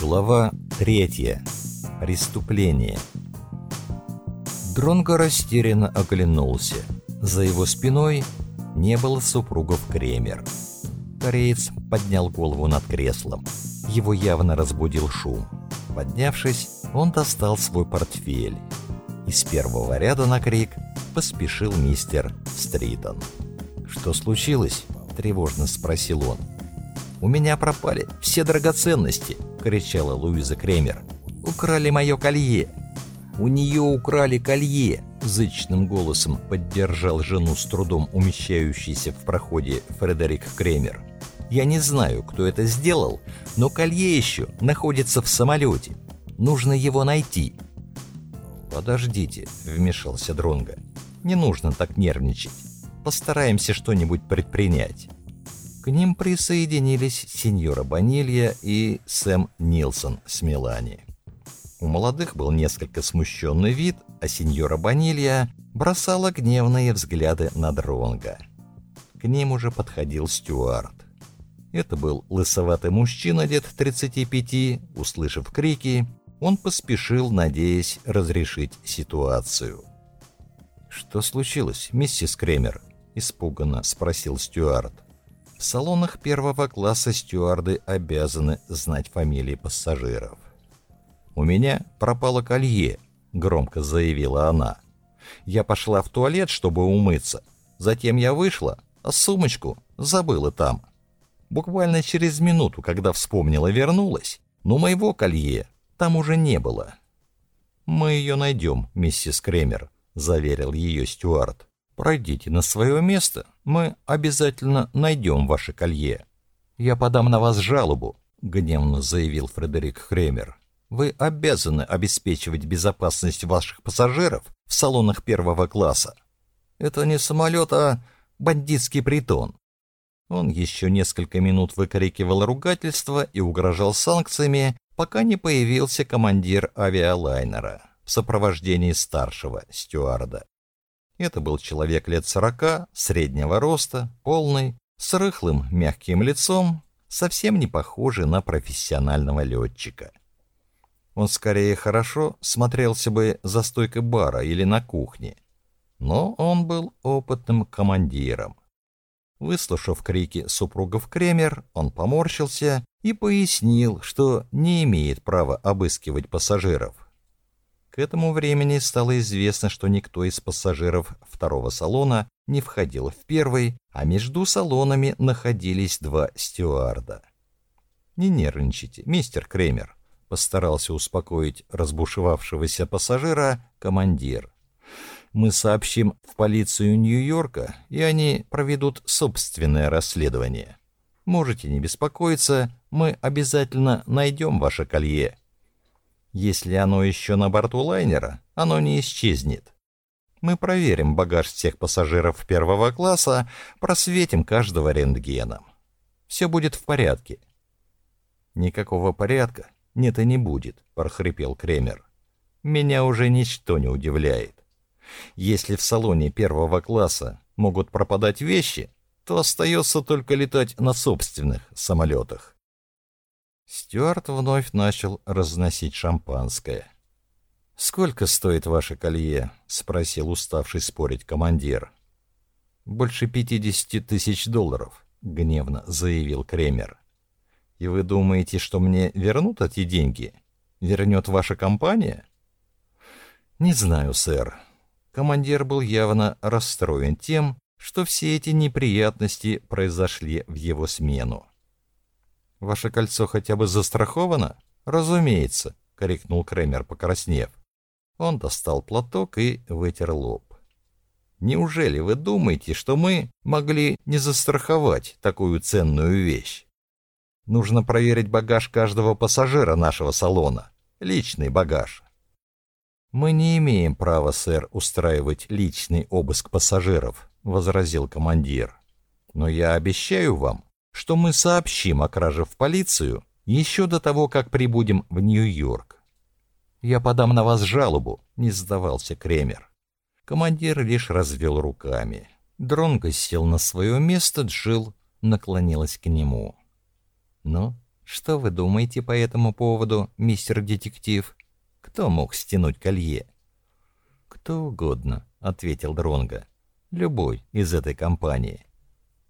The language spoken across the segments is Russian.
Глава третья. Преступление. Дронго растерянно оглянулся. За его спиной не было супругов Кремер. Кореец поднял голову над креслом. Его явно разбудил шум. Поднявшись, он достал свой портфель. Из первого ряда на крик поспешил мистер Стритон. «Что случилось?» – тревожно спросил он. «У меня пропали все драгоценности!» — кричала Луиза Кремер. «Украли мое колье!» «У нее украли колье!» — зычным голосом поддержал жену с трудом умещающийся в проходе Фредерик Кремер. «Я не знаю, кто это сделал, но колье еще находится в самолете. Нужно его найти». «Подождите», — вмешался Дронго. «Не нужно так нервничать. Постараемся что-нибудь предпринять». К ним присоединились сеньора Банилья и Сэм Нилсон с Мелани. У молодых был несколько смущенный вид, а сеньора Банилья бросала гневные взгляды на Дронга. К ним уже подходил Стюарт. Это был лысоватый мужчина лет 35, услышав крики, он поспешил, надеясь разрешить ситуацию. «Что случилось, миссис Кремер?» — испуганно спросил Стюарт. В салонах первого класса стюарды обязаны знать фамилии пассажиров. «У меня пропало колье», — громко заявила она. «Я пошла в туалет, чтобы умыться. Затем я вышла, а сумочку забыла там. Буквально через минуту, когда вспомнила, вернулась, но моего колье там уже не было». «Мы ее найдем, миссис Кремер», — заверил ее Стюарт. Пройдите на свое место, мы обязательно найдем ваше колье. Я подам на вас жалобу, гневно заявил Фредерик Кремер. Вы обязаны обеспечивать безопасность ваших пассажиров в салонах первого класса. Это не самолет, а бандитский притон. Он еще несколько минут выкрикивал ругательства и угрожал санкциями, пока не появился командир авиалайнера в сопровождении старшего стюарда. Это был человек лет сорока, среднего роста, полный, с рыхлым, мягким лицом, совсем не похожий на профессионального летчика. Он скорее хорошо смотрелся бы за стойкой бара или на кухне, но он был опытным командиром. Выслушав крики супругов Кремер, он поморщился и пояснил, что не имеет права обыскивать пассажиров. К этому времени стало известно, что никто из пассажиров второго салона не входил в первый, а между салонами находились два стюарда. «Не нервничайте, мистер Кремер», — постарался успокоить разбушевавшегося пассажира командир. «Мы сообщим в полицию Нью-Йорка, и они проведут собственное расследование. Можете не беспокоиться, мы обязательно найдем ваше колье». Если оно еще на борту лайнера, оно не исчезнет. Мы проверим багаж всех пассажиров первого класса, просветим каждого рентгеном. Все будет в порядке. Никакого порядка нет и не будет, прохрипел Кремер. Меня уже ничто не удивляет. Если в салоне первого класса могут пропадать вещи, то остается только летать на собственных самолетах. Стюарт вновь начал разносить шампанское. «Сколько стоит ваше колье?» — спросил уставший спорить командир. «Больше пятидесяти тысяч долларов», — гневно заявил Кремер. «И вы думаете, что мне вернут эти деньги? Вернет ваша компания?» «Не знаю, сэр». Командир был явно расстроен тем, что все эти неприятности произошли в его смену. Ваше кольцо хотя бы застраховано? Разумеется, крикнул Кремер, покраснев. Он достал платок и вытер лоб. Неужели вы думаете, что мы могли не застраховать такую ценную вещь? Нужно проверить багаж каждого пассажира нашего салона, личный багаж. Мы не имеем права, сэр, устраивать личный обыск пассажиров, возразил командир. Но я обещаю вам, что мы сообщим о краже в полицию еще до того, как прибудем в Нью-Йорк. Я подам на вас жалобу, не сдавался Кремер. Командир лишь развел руками. Дронго сел на свое место, Джил наклонилась к нему. «Ну, Что вы думаете по этому поводу, мистер детектив? Кто мог стянуть колье? Кто угодно, ответил Дронга. Любой из этой компании.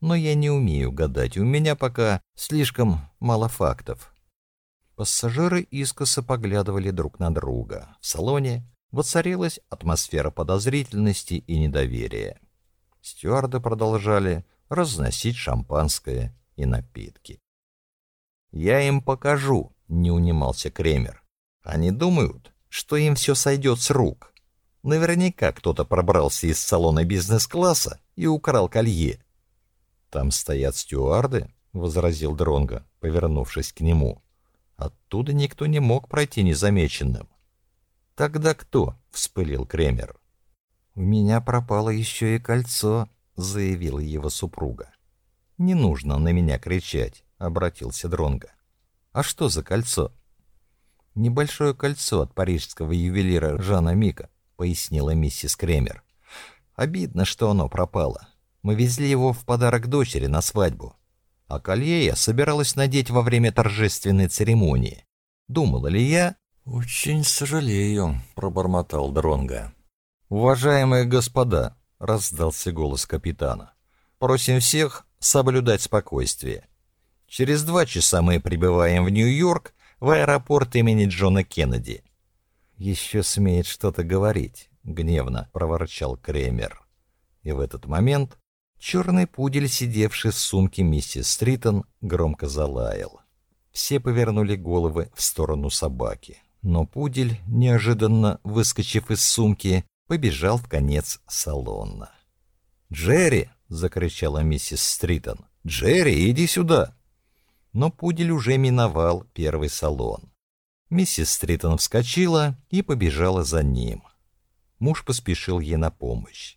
Но я не умею гадать, у меня пока слишком мало фактов. Пассажиры искоса поглядывали друг на друга. В салоне воцарилась атмосфера подозрительности и недоверия. Стюарды продолжали разносить шампанское и напитки. «Я им покажу», — не унимался Кремер. «Они думают, что им все сойдет с рук. Наверняка кто-то пробрался из салона бизнес-класса и украл колье». «Там стоят стюарды», — возразил Дронго, повернувшись к нему. «Оттуда никто не мог пройти незамеченным». «Тогда кто?» — вспылил Кремер. «У меня пропало еще и кольцо», — заявила его супруга. «Не нужно на меня кричать», — обратился Дронга. «А что за кольцо?» «Небольшое кольцо от парижского ювелира Жана Мика», — пояснила миссис Кремер. «Обидно, что оно пропало. Мы везли его в подарок дочери на свадьбу. А колье я собиралась надеть во время торжественной церемонии. Думала ли я...» «Очень сожалею», — пробормотал Дронга. «Уважаемые господа», — раздался голос капитана, — «просим всех соблюдать спокойствие. Через два часа мы прибываем в Нью-Йорк, в аэропорт имени Джона Кеннеди». «Еще смеет что-то говорить», — гневно проворчал Кремер. И в этот момент черный пудель, сидевший в сумке миссис Стритон, громко залаял. Все повернули головы в сторону собаки. Но пудель, неожиданно выскочив из сумки, побежал в конец салона. «Джерри!» — закричала миссис Стритон. «Джерри, иди сюда!» Но пудель уже миновал первый салон. Миссис Стритон вскочила и побежала за ним. Муж поспешил ей на помощь.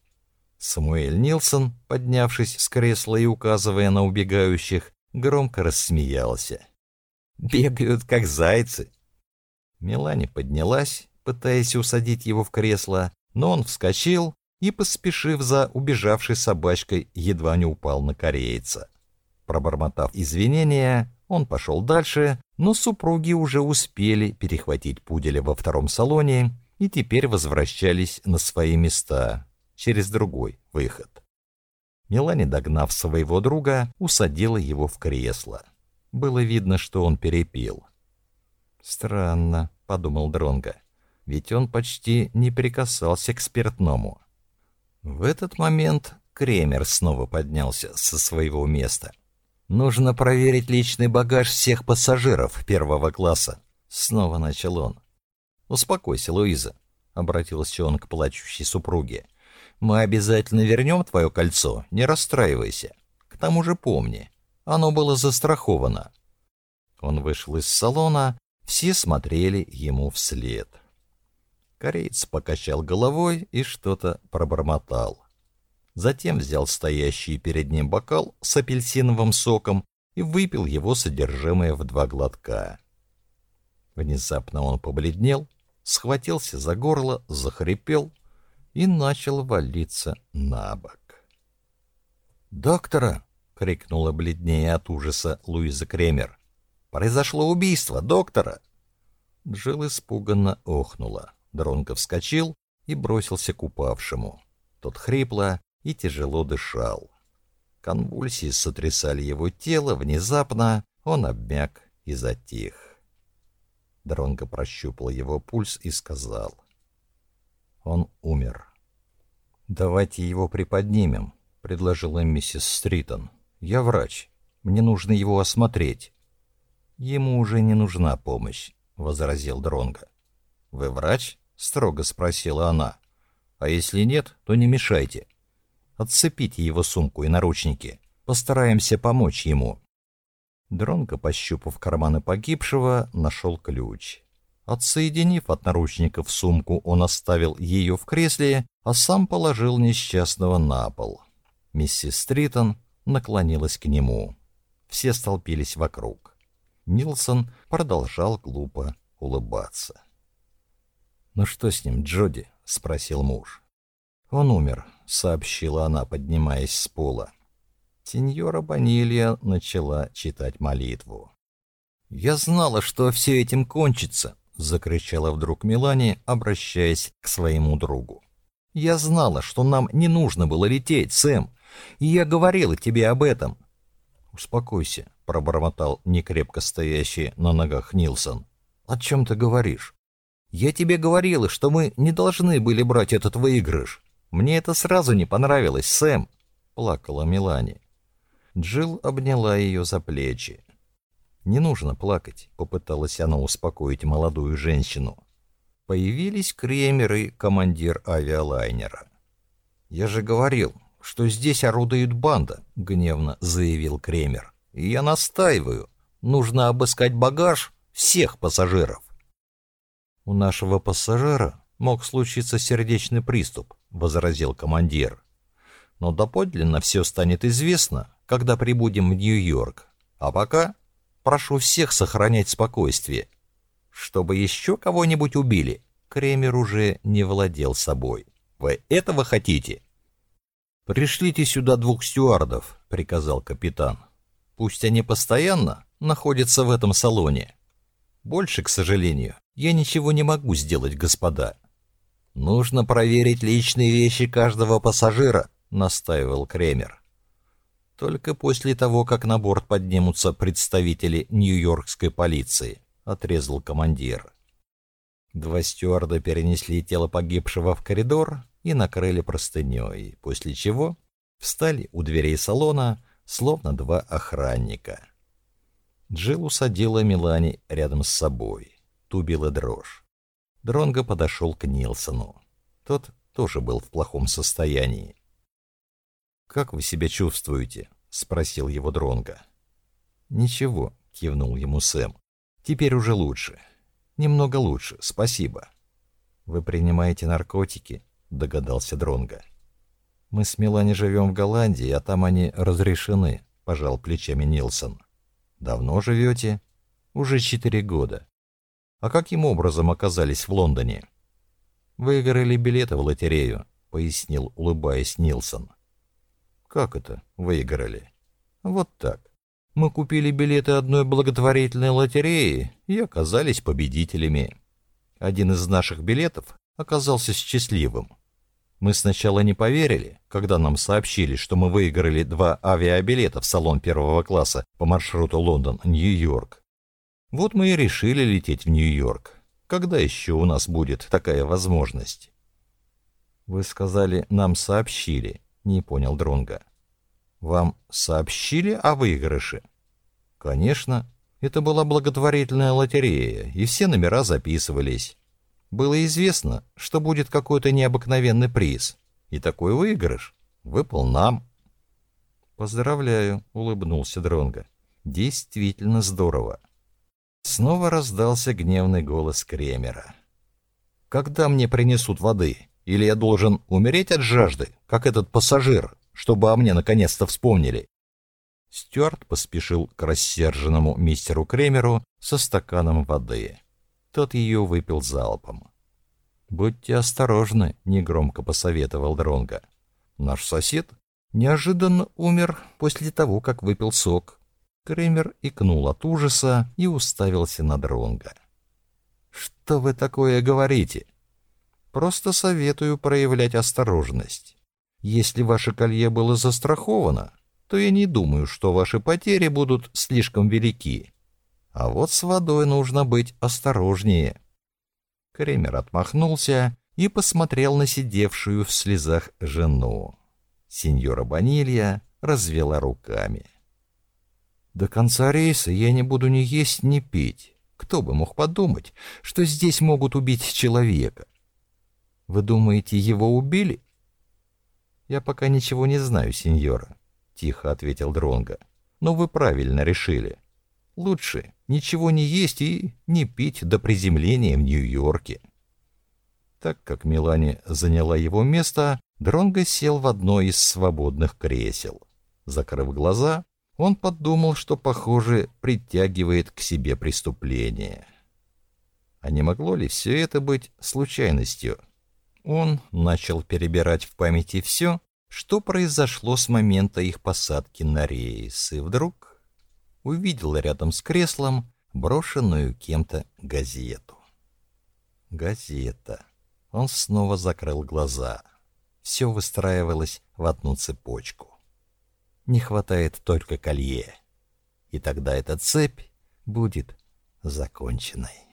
Самуэль Нилсон, поднявшись с кресла и указывая на убегающих, громко рассмеялся. «Бегают, как зайцы!» Мелани поднялась, пытаясь усадить его в кресло, но он вскочил и, поспешив за убежавшей собачкой, едва не упал на корейца. Пробормотав извинения, он пошел дальше, но супруги уже успели перехватить пуделя во втором салоне и теперь возвращались на свои места через другой выход. Мелани, догнав своего друга, усадила его в кресло. Было видно, что он перепил. «Странно», — подумал Дронга ведь он почти не прикасался к спиртному. В этот момент Кремер снова поднялся со своего места. «Нужно проверить личный багаж всех пассажиров первого класса», — снова начал он. «Успокойся, Луиза», — обратился он к плачущей супруге. «Мы обязательно вернем твое кольцо, не расстраивайся. К тому же помни, оно было застраховано». Он вышел из салона, все смотрели ему вслед. Кореец покачал головой и что-то пробормотал. Затем взял стоящий перед ним бокал с апельсиновым соком и выпил его содержимое в два глотка. Внезапно он побледнел, схватился за горло, захрипел и начал валиться на бок. «Доктора!» — крикнула бледнее от ужаса Луиза Кремер. «Произошло убийство, доктора!» Джилл испуганно охнула. Дронго вскочил и бросился к упавшему. Тот хрипло и тяжело дышал. Конвульсии сотрясали его тело, внезапно он обмяк и затих. Дронго прощупал его пульс и сказал. Он умер. «Давайте его приподнимем», — предложила миссис Стритон. «Я врач. Мне нужно его осмотреть». «Ему уже не нужна помощь», — возразил Дронго. «Вы врач?» — строго спросила она. «А если нет, то не мешайте. Отцепите его сумку и наручники. Постараемся помочь ему». Дронго, пощупав карманы погибшего, нашел ключ. Отсоединив от наручников сумку, он оставил ее в кресле, а сам положил несчастного на пол. Миссис Стритон наклонилась к нему. Все столпились вокруг. Нилсон продолжал глупо улыбаться. «Ну что с ним, Джоди?» — спросил муж. «Он умер», — сообщила она, поднимаясь с пола. Сеньора Банилья начала читать молитву. «Я знала, что все этим кончится», — закричала вдруг Мелани, обращаясь к своему другу. «Я знала, что нам не нужно было лететь, Сэм, и я говорила тебе об этом». «Успокойся», — пробормотал некрепко стоящий на ногах Нилсон. «О чем ты говоришь?» «Я тебе говорила, что мы не должны были брать этот выигрыш. Мне это сразу не понравилось, Сэм», — плакала Мелани. Джилл обняла ее за плечи. «Не нужно плакать», — попыталась она успокоить молодую женщину. Появились Кремер и командир авиалайнера. «Я же говорил, что здесь орудует банда», — гневно заявил Кремер. «И я настаиваю. Нужно обыскать багаж всех пассажиров». «У нашего пассажира мог случиться сердечный приступ», — возразил командир. «Но доподлинно все станет известно, когда прибудем в Нью-Йорк. А пока прошу всех сохранять спокойствие. Чтобы еще кого-нибудь убили, Кремер уже не владел собой. Вы этого хотите? «Пришлите сюда двух стюардов», — приказал капитан. «Пусть они постоянно находятся в этом салоне. Больше, к сожалению, я ничего не могу сделать, господа. Нужно проверить личные вещи каждого пассажира», — настаивал Кремер. Только после того, как на борт поднимутся представители Нью-Йоркской полиции, отрезал командир. Два стюарда перенесли тело погибшего в коридор и накрыли простыней, после чего встали у дверей салона, словно два охранника. Джилл усадила Милани рядом с собой. Тубила дрожь. Дронго подошел к Нилсону. Тот тоже был в плохом состоянии. «Как вы себя чувствуете?» — спросил его Дронга. «Ничего», — кивнул ему Сэм. «Теперь уже лучше. Немного лучше, спасибо». «Вы принимаете наркотики?» — догадался Дронга. «Мы с Милани живем в Голландии, а там они разрешены», — пожал плечами Нилсон. «Давно живете?» «Уже четыре года». «А каким образом оказались в Лондоне?» «Выиграли билеты в лотерею», — пояснил, улыбаясь Нилсон. Как это выиграли? Вот так. Мы купили билеты одной благотворительной лотереи и оказались победителями. Один из наших билетов оказался счастливым. Мы сначала не поверили, когда нам сообщили, что мы выиграли два авиабилета в салон первого класса по маршруту Лондон-Нью-Йорк. Вот мы и решили лететь в Нью-Йорк. Когда еще у нас будет такая возможность? Вы сказали, нам сообщили не понял Дронга. Вам сообщили о выигрыше? Конечно, это была благотворительная лотерея, и все номера записывались. Было известно, что будет какой-то необыкновенный приз, и такой выигрыш выпал нам. Поздравляю, улыбнулся Дронга. Действительно здорово. Снова раздался гневный голос Кремера. Когда мне принесут воды? Или я должен умереть от жажды, как этот пассажир, чтобы о мне наконец-то вспомнили?» Стюарт поспешил к рассерженному мистеру Кремеру со стаканом воды. Тот ее выпил залпом. «Будьте осторожны», — негромко посоветовал Дронга. «Наш сосед неожиданно умер после того, как выпил сок». Кремер икнул от ужаса и уставился на Дронга. «Что вы такое говорите?» Просто советую проявлять осторожность. Если ваше колье было застраховано, то я не думаю, что ваши потери будут слишком велики. А вот с водой нужно быть осторожнее. Кремер отмахнулся и посмотрел на сидевшую в слезах жену. Сеньора Банилья развела руками. До конца рейса я не буду ни есть, ни пить. Кто бы мог подумать, что здесь могут убить человека? Вы думаете, его убили? Я пока ничего не знаю, сеньора, тихо ответил Дронга. Но вы правильно решили. Лучше ничего не есть и не пить до приземления в Нью-Йорке. Так как Милани заняла его место, Дронго сел в одно из свободных кресел. Закрыв глаза, он подумал, что, похоже, притягивает к себе преступление. А не могло ли все это быть случайностью? Он начал перебирать в памяти все, что произошло с момента их посадки на рейс, и вдруг увидел рядом с креслом брошенную кем-то газету. Газета. Он снова закрыл глаза. Все выстраивалось в одну цепочку. Не хватает только колье. И тогда эта цепь будет законченной.